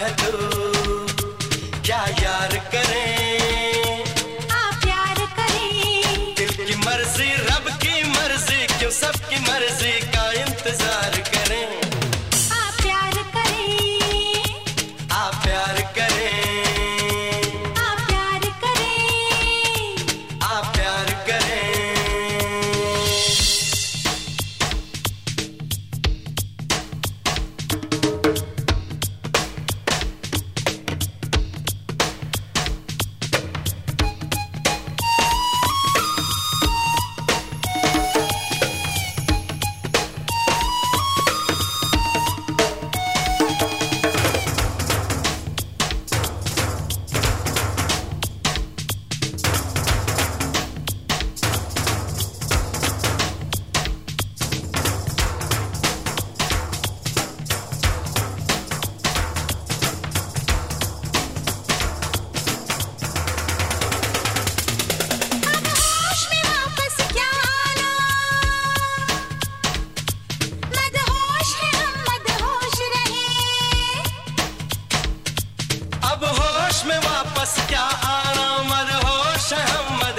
I had to वापस क्या आरामद होश अहमद